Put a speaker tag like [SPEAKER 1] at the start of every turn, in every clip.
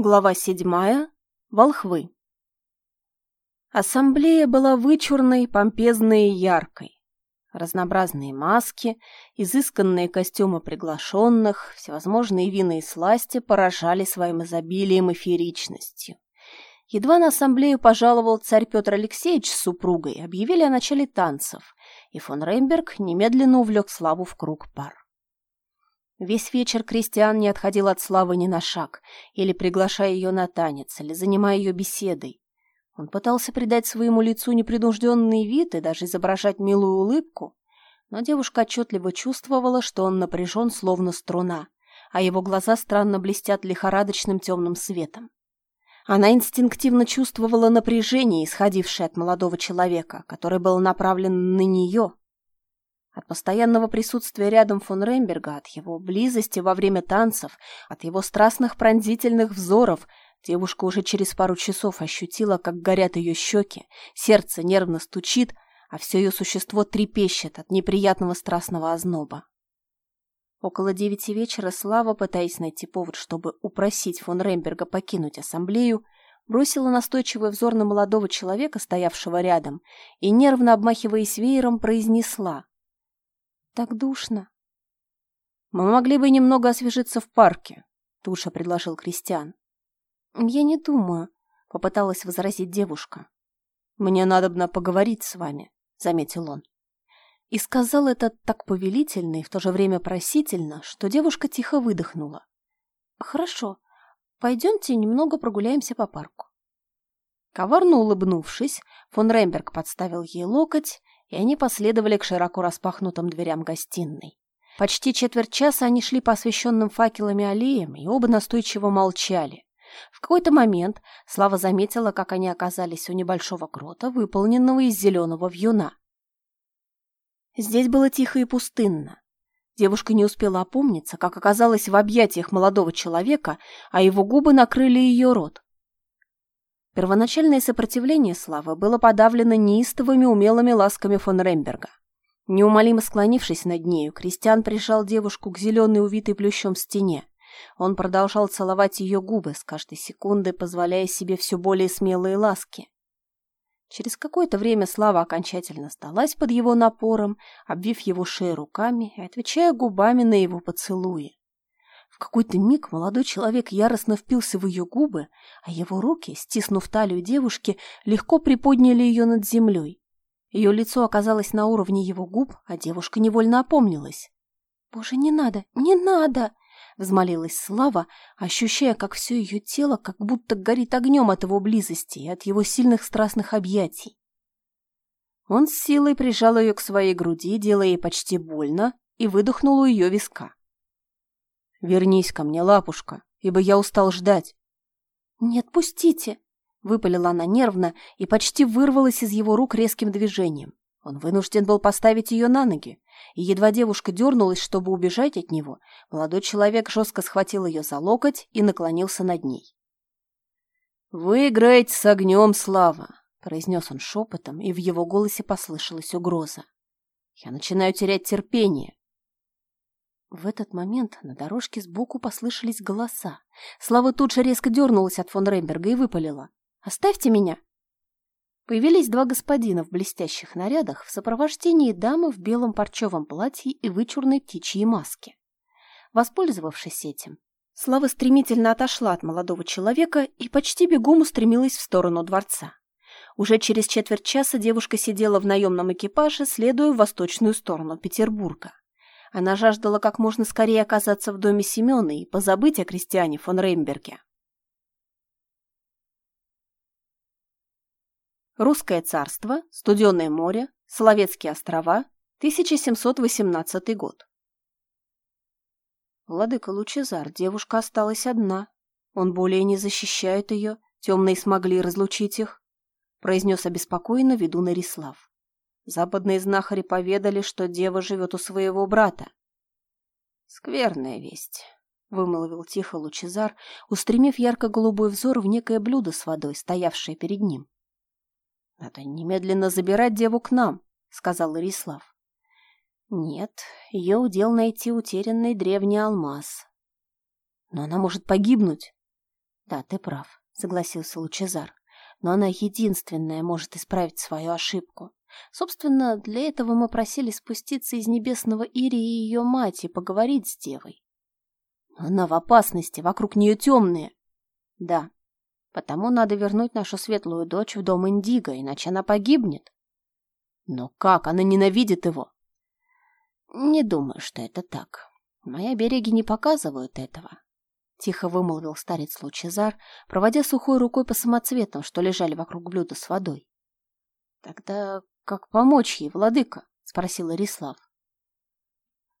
[SPEAKER 1] Глава седьмая. Волхвы. Ассамблея была вычурной, помпезной и яркой. Разнообразные маски, изысканные костюмы приглашенных, всевозможные вины и сласти поражали своим изобилием и фееричностью. Едва на ассамблею пожаловал царь Петр Алексеевич с супругой, объявили о начале танцев, и фон Рейнберг немедленно увлек Славу в круг пар. Весь вечер Кристиан не отходил от Славы ни на шаг, или приглашая ее на танец, или занимая ее беседой. Он пытался придать своему лицу непринужденный вид и даже изображать милую улыбку, но девушка отчетливо чувствовала, что он напряжен, словно струна, а его глаза странно блестят лихорадочным темным светом. Она инстинктивно чувствовала напряжение, исходившее от молодого человека, который был направлен на нее, от постоянного присутствия рядом фон Ремберга, от его близости во время танцев, от его страстных пронзительных взоров, девушка уже через пару часов ощутила, как горят ее щеки, сердце нервно стучит, а все ее существо трепещет от неприятного страстного озноба. Около девяти вечера Слава, пытаясь найти повод, чтобы упросить фон Ремберга покинуть ассамблею, бросила настойчивый взор на молодого человека, стоявшего рядом, и, нервно обмахиваясь веером, произнесла так душно. Мы могли бы немного освежиться в парке, Туша предложил Кристиан. Я не думаю, попыталась возразить девушка. Мне надобно поговорить с вами, заметил он. И сказал это так повелительно и в то же время просительно, что девушка тихо выдохнула. «Хорошо, пойдемте немного прогуляемся по парку». Коварно улыбнувшись, фон Ремберг подставил ей локоть и они последовали к широко распахнутым дверям гостиной. Почти четверть часа они шли по освещенным факелами аллеям, и оба настойчиво молчали. В какой-то момент Слава заметила, как они оказались у небольшого грота, выполненного из зеленого вьюна. Здесь было тихо и пустынно. Девушка не успела опомниться, как оказалась в объятиях молодого человека, а его губы накрыли ее рот. Первоначальное сопротивление Славы было подавлено неистовыми умелыми ласками фон Ремберга. Неумолимо склонившись над нею, Кристиан прижал девушку к зеленой увитой плющом стене. Он продолжал целовать ее губы, с каждой секундой позволяя себе все более смелые ласки. Через какое-то время Слава окончательно сдалась под его напором, обвив его шею руками и отвечая губами на его поцелуи. В какой-то миг молодой человек яростно впился в ее губы, а его руки, стиснув талию девушки, легко приподняли ее над землей. Ее лицо оказалось на уровне его губ, а девушка невольно опомнилась. «Боже, не надо, не надо!» — взмолилась Слава, ощущая, как все ее тело как будто горит огнем от его близости и от его сильных страстных объятий. Он с силой прижал ее к своей груди, делая ей почти больно, и выдохнул у ее виска. «Вернись ко мне, лапушка, ибо я устал ждать». «Не отпустите!» — выпалила она нервно и почти вырвалась из его рук резким движением. Он вынужден был поставить ее на ноги, и едва девушка дернулась, чтобы убежать от него, молодой человек жестко схватил ее за локоть и наклонился над ней. «Вы играете с огнем, Слава!» — произнес он шепотом, и в его голосе послышалась угроза. «Я начинаю терять терпение. В этот момент на дорожке сбоку послышались голоса. Слава тут же резко дернулась от фон Ремберга и выпалила. «Оставьте меня!» Появились два господина в блестящих нарядах в сопровождении дамы в белом парчевом платье и вычурной птичьей маске. Воспользовавшись этим, Слава стремительно отошла от молодого человека и почти бегом устремилась в сторону дворца. Уже через четверть часа девушка сидела в наемном экипаже, следуя в восточную сторону Петербурга. Она жаждала как можно скорее оказаться в доме Семена и позабыть о крестьяне фон Реймберге. Русское царство, Студенное море, Соловецкие острова, 1718 год. Владыка Лучезар, девушка осталась одна. Он более не защищает ее, темные смогли разлучить их, произнес обеспокоенно ведун Нарислав. Западные знахари поведали, что дева живет у своего брата. «Скверная весть», — вымолвил тихо Лучезар, устремив ярко-голубой взор в некое блюдо с водой, стоявшее перед ним. «Надо немедленно забирать деву к нам», — сказал Ирислав. «Нет, ее удел найти утерянный древний алмаз. Но она может погибнуть». Да, ты прав, согласился Лучезар. Но она единственная может исправить свою ошибку. Собственно, для этого мы просили спуститься из небесного Ирии и ее мать и поговорить с девой. Она в опасности, вокруг нее темные. Да, потому надо вернуть нашу светлую дочь в дом Индиго, иначе она погибнет. Но как? Она ненавидит его. Не думаю, что это так. Мои береги не показывают этого. Тихо вымолвил старец Лучезар, проводя сухой рукой по самоцветам, что лежали вокруг блюда с водой. Тогда как помочь ей, владыка? Спросил Ирислав.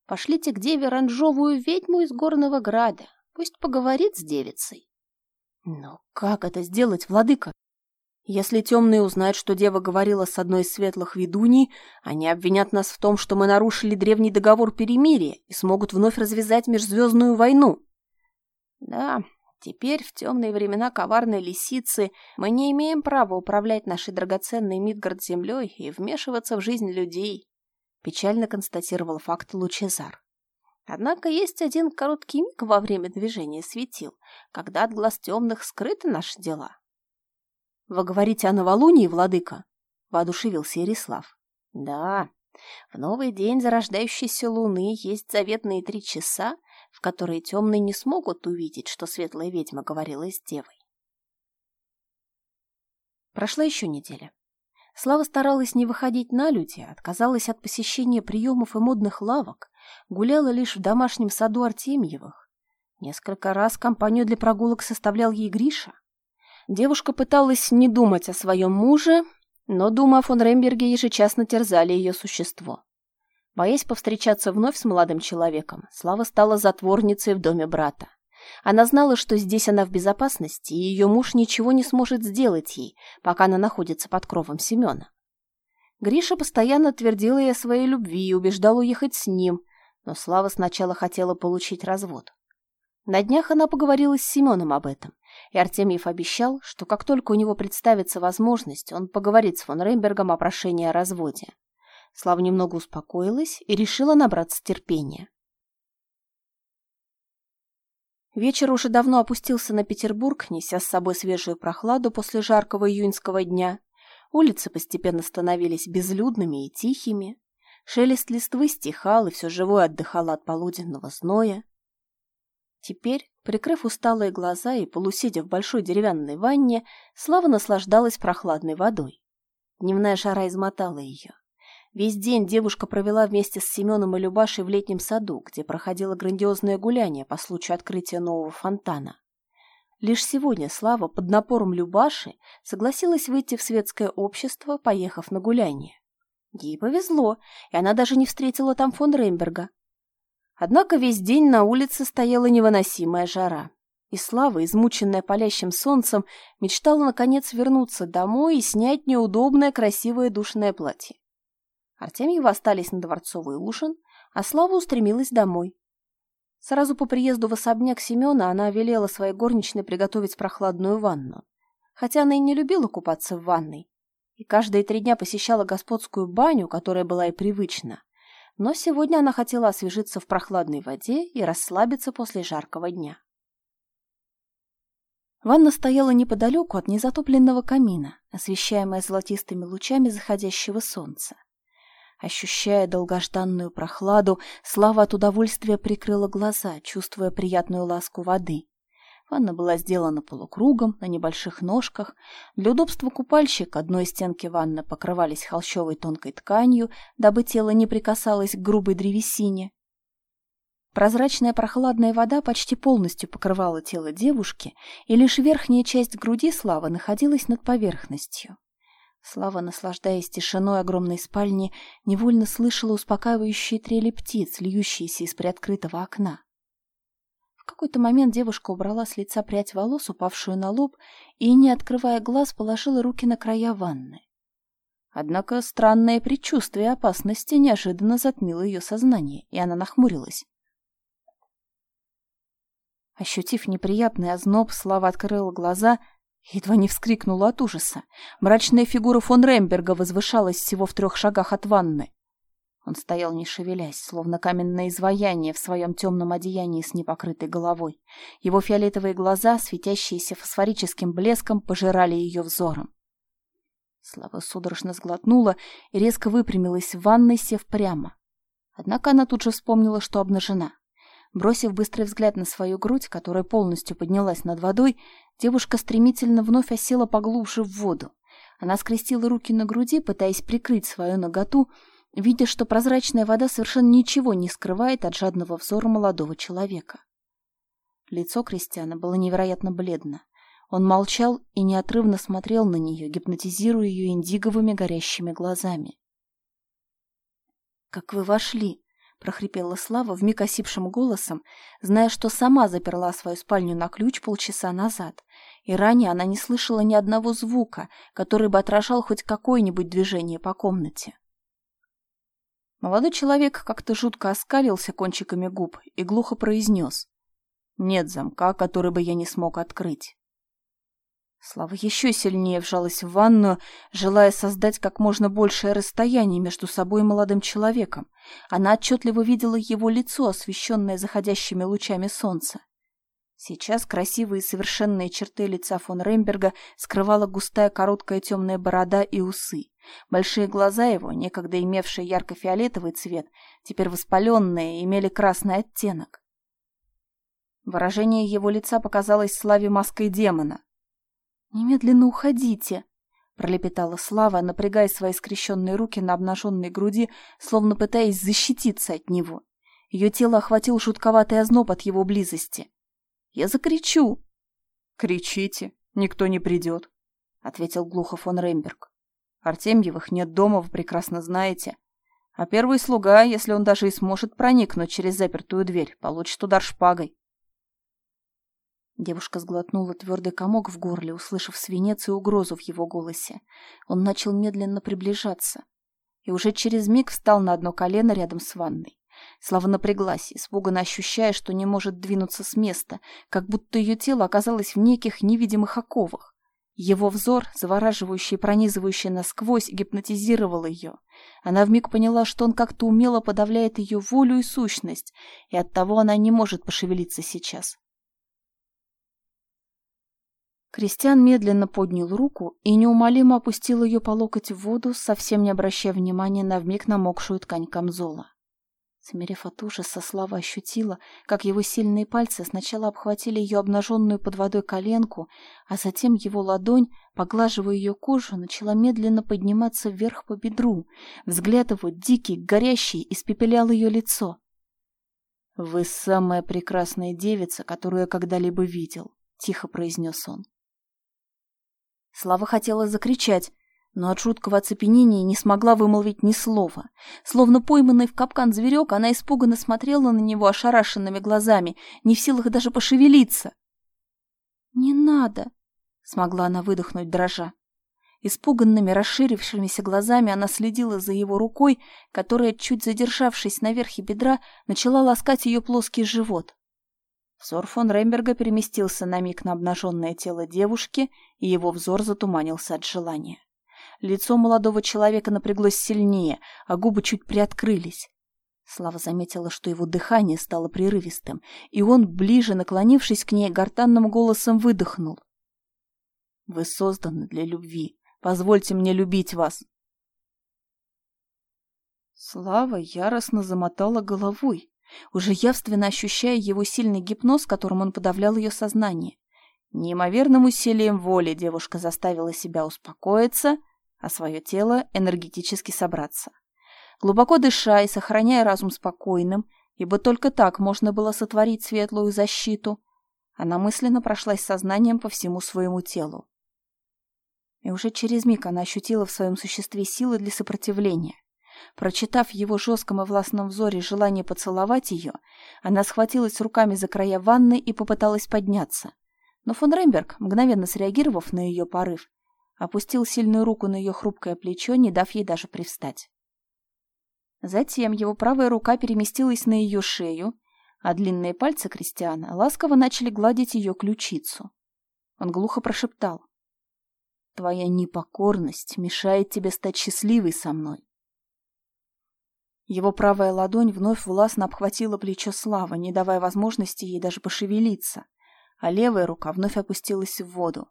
[SPEAKER 1] Пошлите к деве ранжовую ведьму из горного града. Пусть поговорит с девицей. Но как это сделать, владыка? Если темные узнают, что дева говорила с одной из светлых ведуней, они обвинят нас в том, что мы нарушили древний договор перемирия и смогут вновь развязать межзвездную войну. Да, теперь, в темные времена коварной лисицы, мы не имеем права управлять нашей драгоценной Мидгард землей и вмешиваться в жизнь людей, печально констатировал факт Лучезар. Однако есть один короткий миг во время движения светил, когда от глаз темных скрыты наши дела. «Вы говорите о новолунии, владыка?» — воодушевился Ярислав. «Да, в новый день зарождающейся луны есть заветные три часа, в которые темные не смогут увидеть, что светлая ведьма говорила с девой. Прошла еще неделя. Слава старалась не выходить на люди, отказалась от посещения приемов и модных лавок, гуляла лишь в домашнем саду Артемьевых. Несколько раз компанию для прогулок составлял ей Гриша. Девушка пыталась не думать о своем муже, но думы о фон Ремберге ежечасно терзали ее существо. Боясь повстречаться вновь с молодым человеком, Слава стала затворницей в доме брата. Она знала, что здесь она в безопасности, и ее муж ничего не сможет сделать ей, пока она находится под кровом Семена. Гриша постоянно твердила ей о своей любви и убеждал уехать с ним, но Слава сначала хотела получить развод. На днях она поговорила с Семеном об этом, и Артемьев обещал, что как только у него представится возможность, он поговорит с фон Рейнбергом о прошении о разводе. Слава немного успокоилась и решила набраться терпения. Вечер уже давно опустился на Петербург, неся с собой свежую прохладу после жаркого июньского дня. Улицы постепенно становились безлюдными и тихими. Шелест листвы стихал, и все живое отдыхало от полуденного зноя. Теперь, прикрыв усталые глаза и полусидя в большой деревянной ванне, Слава наслаждалась прохладной водой. Дневная жара измотала ее. Весь день девушка провела вместе с Семеном и Любашей в летнем саду, где проходило грандиозное гуляние по случаю открытия нового фонтана. Лишь сегодня Слава под напором Любаши согласилась выйти в светское общество, поехав на гуляние. Ей повезло, и она даже не встретила там фон Ремберга, Однако весь день на улице стояла невыносимая жара. И Слава, измученная палящим солнцем, мечтала наконец вернуться домой и снять неудобное красивое душное платье. Артемьевы остались на дворцовый ужин, а Слава устремилась домой. Сразу по приезду в особняк Семена она велела своей горничной приготовить прохладную ванну. Хотя она и не любила купаться в ванной, и каждые три дня посещала господскую баню, которая была и привычна, но сегодня она хотела освежиться в прохладной воде и расслабиться после жаркого дня. Ванна стояла неподалеку от незатопленного камина, освещаемая золотистыми лучами заходящего солнца. Ощущая долгожданную прохладу, Слава от удовольствия прикрыла глаза, чувствуя приятную ласку воды. Ванна была сделана полукругом, на небольших ножках. Для удобства купальщик одной стенки ванны покрывались холщовой тонкой тканью, дабы тело не прикасалось к грубой древесине. Прозрачная прохладная вода почти полностью покрывала тело девушки, и лишь верхняя часть груди Славы находилась над поверхностью. Слава, наслаждаясь тишиной огромной спальни, невольно слышала успокаивающие трели птиц, льющиеся из приоткрытого окна какой-то момент девушка убрала с лица прядь волос, упавшую на лоб, и, не открывая глаз, положила руки на края ванны. Однако странное предчувствие опасности неожиданно затмило ее сознание, и она нахмурилась. Ощутив неприятный озноб, Слава открыла глаза едва не вскрикнула от ужаса. Мрачная фигура фон Ремберга возвышалась всего в трех шагах от ванны. Он стоял не шевелясь, словно каменное изваяние в своем темном одеянии с непокрытой головой. Его фиолетовые глаза, светящиеся фосфорическим блеском, пожирали ее взором. Слава судорожно сглотнула и резко выпрямилась в ванной, сев прямо. Однако она тут же вспомнила, что обнажена. Бросив быстрый взгляд на свою грудь, которая полностью поднялась над водой, девушка стремительно вновь осела поглубже в воду. Она скрестила руки на груди, пытаясь прикрыть свою наготу, видя, что прозрачная вода совершенно ничего не скрывает от жадного взора молодого человека. Лицо Кристиана было невероятно бледно. Он молчал и неотрывно смотрел на нее, гипнотизируя ее индиговыми горящими глазами. «Как вы вошли?» — прохрипела Слава вмиг осипшим голосом, зная, что сама заперла свою спальню на ключ полчаса назад, и ранее она не слышала ни одного звука, который бы отражал хоть какое-нибудь движение по комнате. Молодой человек как-то жутко оскалился кончиками губ и глухо произнес. «Нет замка, который бы я не смог открыть». Слава еще сильнее вжалась в ванную, желая создать как можно большее расстояние между собой и молодым человеком. Она отчетливо видела его лицо, освещенное заходящими лучами солнца. Сейчас красивые совершенные черты лица фон Ремберга скрывала густая короткая темная борода и усы. Большие глаза его, некогда имевшие ярко-фиолетовый цвет, теперь воспаленные, имели красный оттенок. Выражение его лица показалось Славе маской демона. «Немедленно уходите!» — пролепетала Слава, напрягая свои скрещенные руки на обнаженной груди, словно пытаясь защититься от него. Ее тело охватил жутковатый озноб от его близости. «Я закричу!» «Кричите, никто не придет», — ответил глухо фон Ремберг. «Артемьевых нет дома, вы прекрасно знаете. А первый слуга, если он даже и сможет проникнуть через запертую дверь, получит удар шпагой. Девушка сглотнула твердый комок в горле, услышав свинец и угрозу в его голосе. Он начал медленно приближаться. И уже через миг встал на одно колено рядом с ванной. Слава напряглась, испуганно ощущая, что не может двинуться с места, как будто ее тело оказалось в неких невидимых оковах. Его взор, завораживающий и пронизывающий насквозь, гипнотизировал ее. Она вмиг поняла, что он как-то умело подавляет ее волю и сущность, и оттого она не может пошевелиться сейчас. Кристиан медленно поднял руку и неумолимо опустил ее по локоть в воду, совсем не обращая внимания на вмиг намокшую ткань камзола. Замерев от ужаса, Слава ощутила, как его сильные пальцы сначала обхватили ее обнаженную под водой коленку, а затем его ладонь, поглаживая ее кожу, начала медленно подниматься вверх по бедру. Взгляд его, дикий, горящий, испепелял ее лицо. «Вы самая прекрасная девица, которую я когда-либо видел», — тихо произнес он. Слава хотела закричать, но от жуткого оцепенения не смогла вымолвить ни слова. Словно пойманный в капкан зверек, она испуганно смотрела на него ошарашенными глазами, не в силах даже пошевелиться. «Не надо!» — смогла она выдохнуть, дрожа. Испуганными, расширившимися глазами она следила за его рукой, которая, чуть задержавшись на верхе бедра, начала ласкать ее плоский живот. Взор фон Ремберга переместился на миг на обнаженное тело девушки, и его взор затуманился от желания. Лицо молодого человека напряглось сильнее, а губы чуть приоткрылись. Слава заметила, что его дыхание стало прерывистым, и он, ближе наклонившись к ней, гортанным голосом выдохнул. «Вы созданы для любви. Позвольте мне любить вас». Слава яростно замотала головой уже явственно ощущая его сильный гипноз, которым он подавлял ее сознание. Неимоверным усилием воли девушка заставила себя успокоиться, а свое тело энергетически собраться. Глубоко дыша и сохраняя разум спокойным, ибо только так можно было сотворить светлую защиту, она мысленно прошлась сознанием по всему своему телу. И уже через миг она ощутила в своем существе силы для сопротивления. Прочитав в его жестком и властном взоре желание поцеловать ее, она схватилась руками за края ванны и попыталась подняться. Но фон Ремберг, мгновенно среагировав на ее порыв, опустил сильную руку на ее хрупкое плечо, не дав ей даже привстать. Затем его правая рука переместилась на ее шею, а длинные пальцы Кристиана ласково начали гладить ее ключицу. Он глухо прошептал. «Твоя непокорность мешает тебе стать счастливой со мной. Его правая ладонь вновь властно обхватила плечо Славы, не давая возможности ей даже пошевелиться, а левая рука вновь опустилась в воду.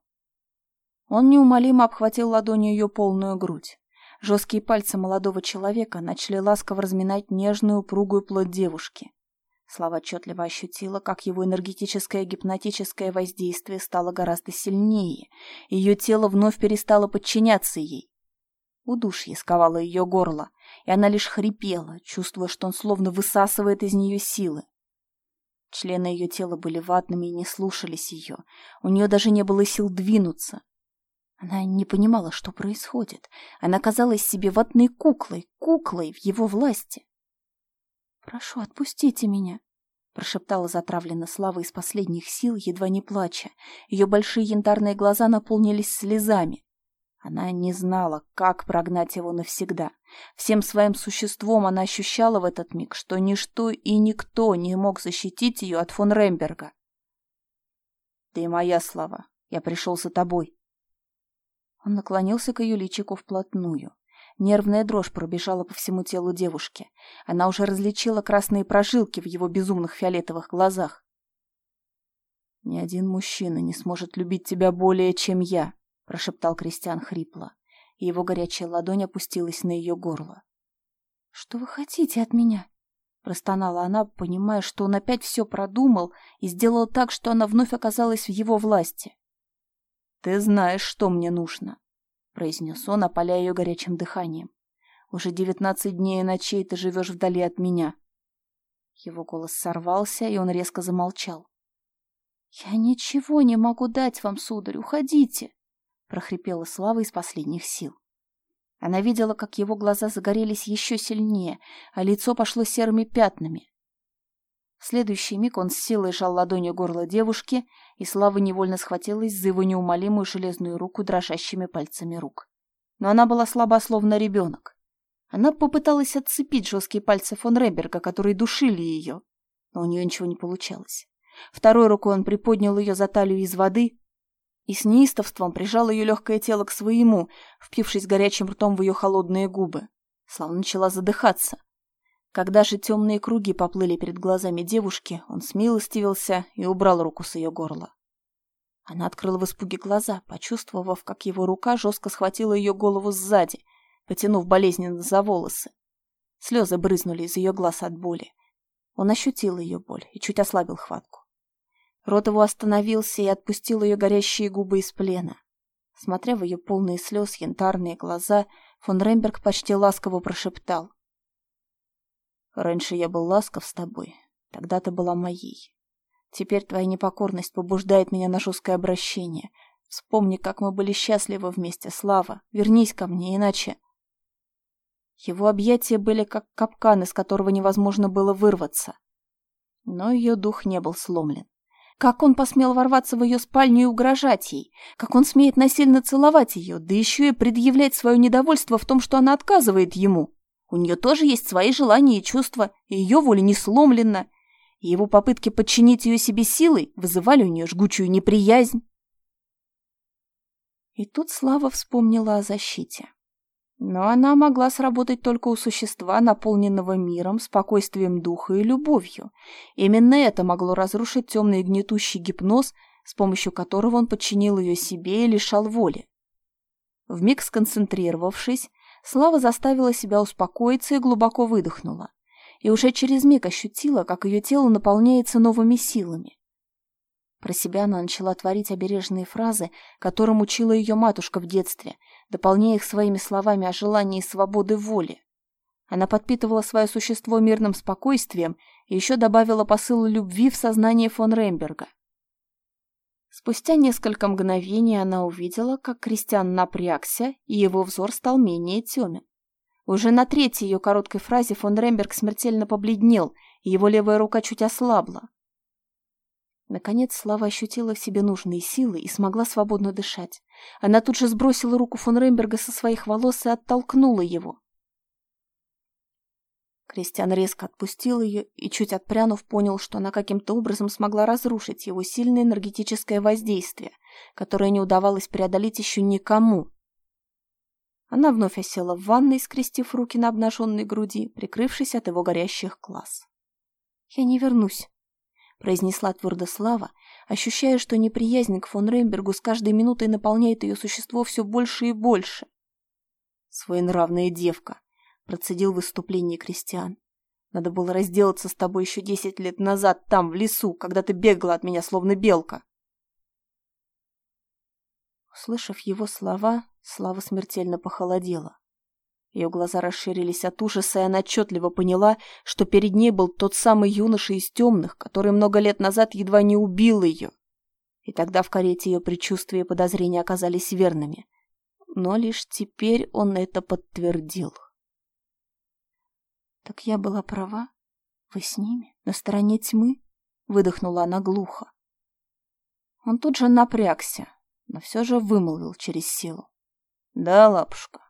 [SPEAKER 1] Он неумолимо обхватил ладонью ее полную грудь. Жесткие пальцы молодого человека начали ласково разминать нежную упругую плоть девушки. Слава отчетливо ощутила, как его энергетическое гипнотическое воздействие стало гораздо сильнее. Ее тело вновь перестало подчиняться ей. Удушье сковало ее горло, и она лишь хрипела, чувствуя, что он словно высасывает из нее силы. Члены ее тела были ватными и не слушались ее. У нее даже не было сил двинуться. Она не понимала, что происходит. Она казалась себе ватной куклой, куклой в его власти. «Прошу, отпустите меня», — прошептала затравленно Слава из последних сил, едва не плача. Ее большие янтарные глаза наполнились слезами. Она не знала, как прогнать его навсегда. Всем своим существом она ощущала в этот миг, что ничто и никто не мог защитить ее от фон Ремберга. «Ты моя слава. Я пришел за тобой», он наклонился к ее личику вплотную. Нервная дрожь пробежала по всему телу девушки. Она уже различила красные прожилки в его безумных фиолетовых глазах. «Ни один мужчина не сможет любить тебя более, чем я», — прошептал Кристиан хрипло, и его горячая ладонь опустилась на ее горло. «Что вы хотите от меня?» — простонала она, понимая, что он опять все продумал и сделал так, что она вновь оказалась в его власти. «Ты знаешь, что мне нужно», — произнес он, опаляя ее горячим дыханием. «Уже девятнадцать дней и ночей ты живешь вдали от меня». Его голос сорвался, и он резко замолчал. «Я ничего не могу дать вам, сударь, уходите!» — прохрипела Слава из последних сил. Она видела, как его глаза загорелись еще сильнее, а лицо пошло серыми пятнами. В следующий миг он с силой сжал ладонью горло девушки, и Слава невольно схватилась за его неумолимую железную руку дрожащими пальцами рук. Но она была слаба, словно ребенок. Она попыталась отцепить жесткие пальцы фон Реберга, которые душили ее, но у нее ничего не получалось. Второй рукой он приподнял ее за талию из воды и с неистовством прижал ее легкое тело к своему, впившись горячим ртом в ее холодные губы. Слава начала задыхаться. Когда же темные круги поплыли перед глазами девушки, он смилостивился и убрал руку с ее горла. Она открыла в испуге глаза, почувствовав, как его рука жестко схватила ее голову сзади, потянув болезненно за волосы. Слезы брызнули из ее глаз от боли. Он ощутил ее боль и чуть ослабил хватку. Рот его остановился и отпустил ее горящие губы из плена. Смотря в ее полные слез янтарные глаза, фон Ремберг почти ласково прошептал. Раньше я был ласков с тобой, тогда ты была моей. Теперь твоя непокорность побуждает меня на жесткое обращение. Вспомни, как мы были счастливы вместе, Слава. Вернись ко мне, иначе... Его объятия были как капкан, из которого невозможно было вырваться. Но ее дух не был сломлен. Как он посмел ворваться в ее спальню и угрожать ей? Как он смеет насильно целовать ее, да еще и предъявлять свое недовольство в том, что она отказывает ему? У нее тоже есть свои желания и чувства, и ее воля не сломлена. И его попытки подчинить ее себе силой вызывали у нее жгучую неприязнь. И тут Слава вспомнила о защите. Но она могла сработать только у существа, наполненного миром, спокойствием духа и любовью. Именно это могло разрушить темный гнетущий гипноз, с помощью которого он подчинил ее себе и лишал воли. Вмиг сконцентрировавшись, Слава заставила себя успокоиться и глубоко выдохнула. И уже через миг ощутила, как ее тело наполняется новыми силами. Про себя она начала творить обережные фразы, которым учила ее матушка в детстве, дополняя их своими словами о желании свободы воли. Она подпитывала свое существо мирным спокойствием и еще добавила посыл любви в сознание фон Ремберга. Спустя несколько мгновений она увидела, как Кристиан напрягся, и его взор стал менее темен. Уже на третьей ее короткой фразе фон Ремберг смертельно побледнел, и его левая рука чуть ослабла. Наконец Слава ощутила в себе нужные силы и смогла свободно дышать. Она тут же сбросила руку фон Ремберга со своих волос и оттолкнула его. Кристиан резко отпустил ее и, чуть отпрянув, понял, что она каким-то образом смогла разрушить его сильное энергетическое воздействие, которое не удавалось преодолеть еще никому. Она вновь осела в ванной, скрестив руки на обнаженной груди, прикрывшись от его горящих глаз. «Я не вернусь», — произнесла твердо Слава, ощущая, что неприязнь к фон Рейнбергу с каждой минутой наполняет ее существо все больше и больше. «Своенравная девка», — процедил выступление Кристиан. «Надо было разделаться с тобой еще десять лет назад, там, в лесу, когда ты бегала от меня, словно белка». Услышав его слова, Слава смертельно похолодела. Ее глаза расширились от ужаса, и она отчетливо поняла, что перед ней был тот самый юноша из темных, который много лет назад едва не убил ее. И тогда в карете ее предчувствия и подозрения оказались верными. Но лишь теперь он это подтвердил. «Так я была права? Вы с ними? На стороне тьмы?» — выдохнула она глухо. Он тут же напрягся, но все же вымолвил через силу. «Да, лапушка».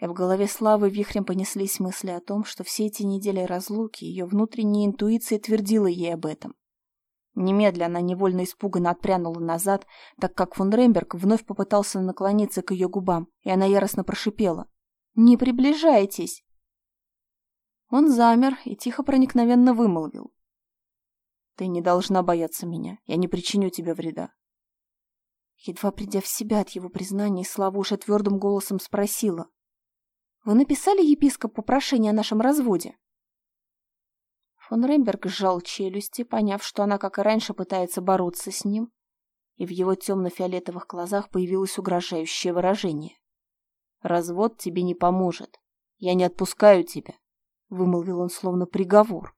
[SPEAKER 1] В голове Славы вихрем понеслись мысли о том, что все эти недели разлуки ее внутренняя интуиция твердила ей об этом. Немедля она невольно испуганно отпрянула назад, так как фон Ремберг вновь попытался наклониться к ее губам, и она яростно прошипела. «Не приближайтесь!» Он замер и тихо проникновенно вымолвил. «Ты не должна бояться меня. Я не причиню тебе вреда. Едва придя в себя от его признания, Славуша твердым голосом спросила. «Вы написали епископу прошение о нашем разводе?» Фон Ремберг сжал челюсти, поняв, что она, как и раньше, пытается бороться с ним, и в его темно-фиолетовых глазах появилось угрожающее выражение. «Развод тебе не поможет. Я не отпускаю тебя», — вымолвил он словно приговор.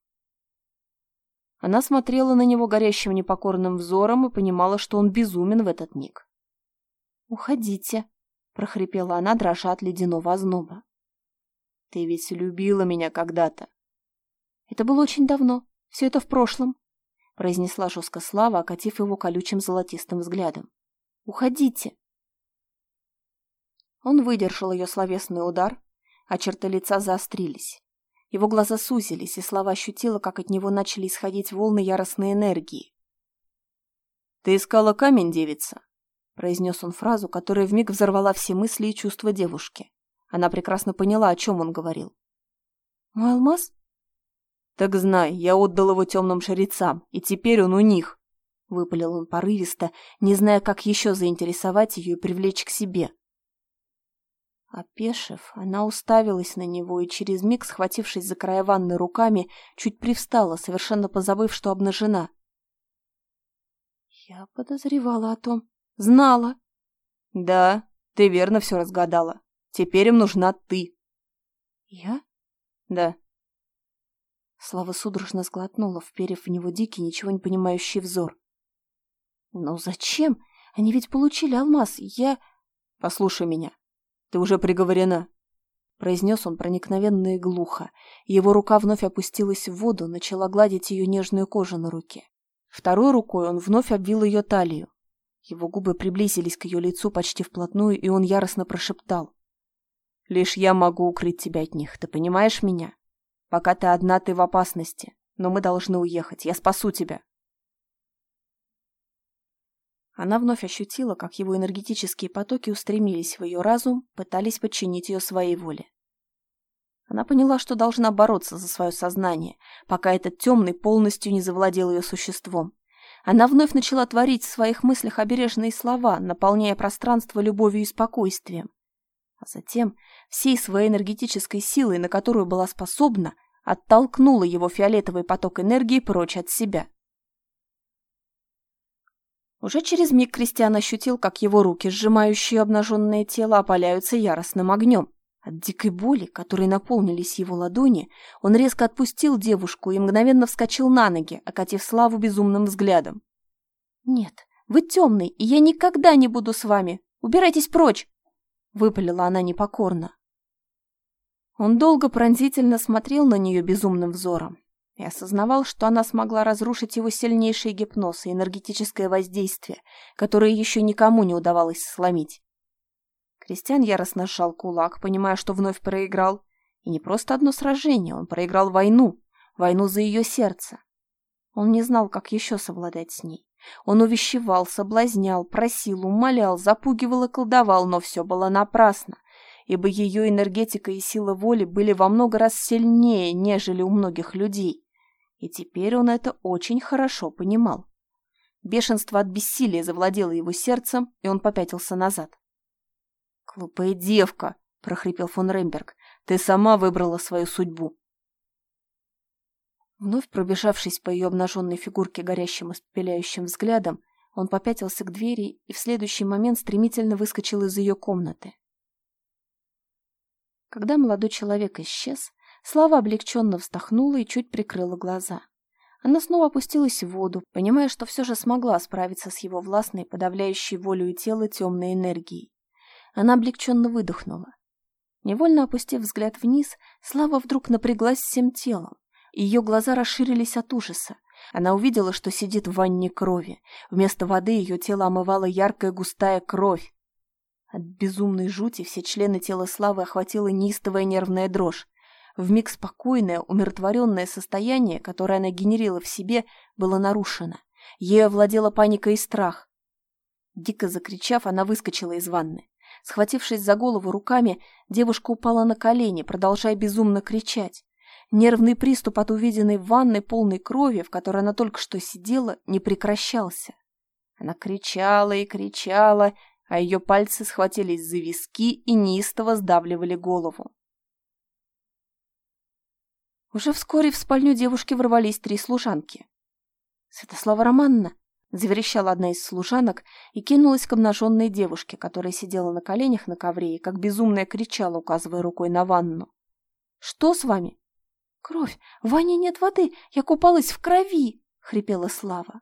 [SPEAKER 1] Она смотрела на него горящим непокорным взором и понимала, что он безумен в этот миг. «Уходите», — прохрипела она, дрожа от ледяного озноба. «Ты ведь любила меня когда-то». «Это было очень давно. Все это в прошлом», — произнесла жестко Слава, окатив его колючим золотистым взглядом. «Уходите». Он выдержал ее словесный удар, а черты лица заострились. Его глаза сузились, и слова ощутила, как от него начали исходить волны яростной энергии. «Ты искала камень, девица?» — произнес он фразу, которая вмиг взорвала все мысли и чувства девушки. Она прекрасно поняла, о чем он говорил. «Мой алмаз?» «Так знай, я отдал его темным жрецам, и теперь он у них!» — выпалил он порывисто, не зная, как еще заинтересовать ее и привлечь к себе. Опешив, она уставилась на него и через миг, схватившись за края ванны руками, чуть привстала, совершенно позабыв, что обнажена. Я подозревала о том. Знала. Да, ты верно все разгадала. Теперь им нужна ты. Я? Да. Слава судорожно сглотнула, вперев в него дикий, ничего не понимающий взор. «Ну зачем? Они ведь получили алмаз. Я...» «Послушай меня. Ты уже приговорена», — произнес он проникновенно и глухо. Его рука вновь опустилась в воду, начала гладить ее нежную кожу на руке. Второй рукой он вновь обвил ее талию. Его губы приблизились к ее лицу почти вплотную, и он яростно прошептал. «Лишь я могу укрыть тебя от них, ты понимаешь меня? Пока ты одна, ты в опасности, но мы должны уехать, я спасу тебя». Она вновь ощутила, как его энергетические потоки устремились в ее разум, пытались подчинить ее своей воле. Она поняла, что должна бороться за свое сознание, пока этот темный полностью не завладел ее существом. Она вновь начала творить в своих мыслях обережные слова, наполняя пространство любовью и спокойствием. А затем, всей своей энергетической силой, на которую была способна, оттолкнула его фиолетовый поток энергии прочь от себя. Уже через миг Кристиан ощутил, как его руки, сжимающие обнаженное тело, опаляются яростным огнем. От дикой боли, которой наполнились его ладони, он резко отпустил девушку и мгновенно вскочил на ноги, окатив Славу безумным взглядом. «Нет, вы темный, и я никогда не буду с вами! Убирайтесь прочь!» — выпалила она непокорно. Он долго пронзительно смотрел на нее безумным взором, и осознавал, что она смогла разрушить его сильнейший гипноз и энергетическое воздействие, которое еще никому не удавалось сломить. Кристиан яростно сжал кулак, понимая, что вновь проиграл. И не просто одно сражение, он проиграл войну, войну за ее сердце. Он не знал, как еще совладать с ней. Он увещевал, соблазнял, просил, умолял, запугивал и колдовал, но все было напрасно, ибо ее энергетика и сила воли были во много раз сильнее, нежели у многих людей. И теперь он это очень хорошо понимал. Бешенство от бессилия завладело его сердцем, и он попятился назад. «Глупая девка!» — прохрипел фон Ремберг. «Ты сама выбрала свою судьбу!» Вновь пробежавшись по ее обнаженной фигурке горящим испепеляющим взглядом, он попятился к двери и в следующий момент стремительно выскочил из ее комнаты. Когда молодой человек исчез, Слава облегченно вздохнула и чуть прикрыла глаза. Она снова опустилась в воду, понимая, что все же смогла справиться с его властной, подавляющей волю и тело темной энергией. Она облегченно выдохнула. Невольно опустив взгляд вниз, Слава вдруг напряглась всем телом. Ее глаза расширились от ужаса. Она увидела, что сидит в ванне крови. Вместо воды ее тело омывала яркая густая кровь. От безумной жути все члены тела Славы охватила неистовая нервная дрожь. Вмиг спокойное, умиротворенное состояние, которое она генерила в себе, было нарушено. Ею овладела паника и страх. Дико закричав, она выскочила из ванны. Схватившись за голову руками, девушка упала на колени, продолжая безумно кричать. Нервный приступ от увиденной в ванной полной крови, в которой она только что сидела, не прекращался. Она кричала и кричала, а ее пальцы схватились за виски и неистово сдавливали голову. Уже вскоре в спальню девушки ворвались три служанки. «Святослава Романна!» — заверещала одна из служанок и кинулась к обнаженной девушке, которая сидела на коленях на ковре и как безумная кричала, указывая рукой на ванну. «Что с вами?» «Кровь! В ванне нет воды! Я купалась в крови!» — хрипела Слава.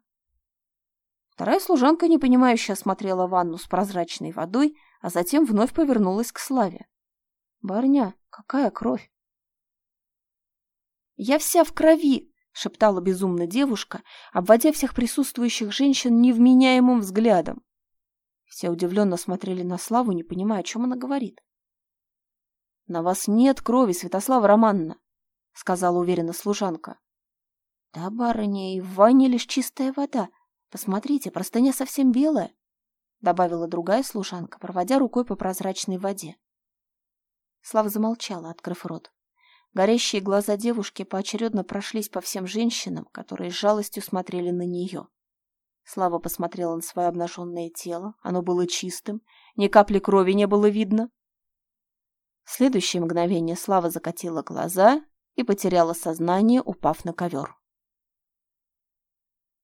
[SPEAKER 1] Вторая служанка, непонимающе осмотрела ванну с прозрачной водой, а затем вновь повернулась к Славе. «Барня, какая кровь?» «Я вся в крови!» — шептала безумно девушка, обводя всех присутствующих женщин невменяемым взглядом. Все удивленно смотрели на Славу, не понимая, о чем она говорит. «На вас нет крови, Святослава Романовна!» — сказала уверенно служанка. — Да, барыня, и в ванне лишь чистая вода. Посмотрите, простыня совсем белая, — добавила другая служанка, проводя рукой по прозрачной воде. Слава замолчала, открыв рот. Горящие глаза девушки поочередно прошлись по всем женщинам, которые с жалостью смотрели на нее. Слава посмотрела на свое обнаженное тело. Оно было чистым, ни капли крови не было видно. В следующее мгновение Слава закатила глаза и потеряла сознание, упав на ковер.